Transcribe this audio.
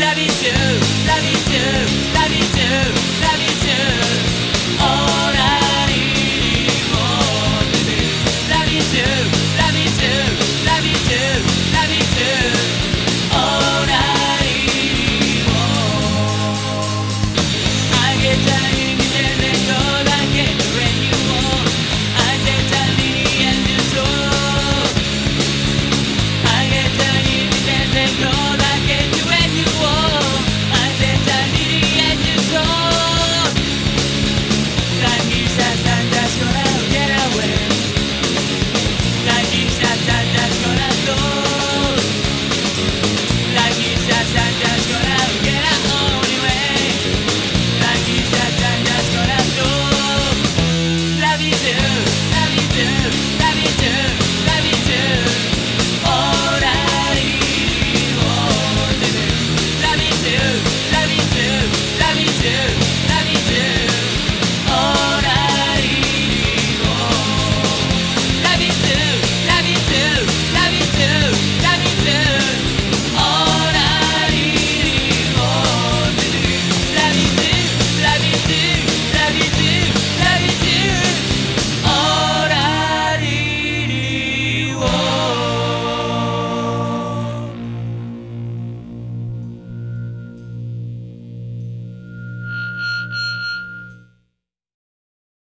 love you love you vie dure, la vie dure.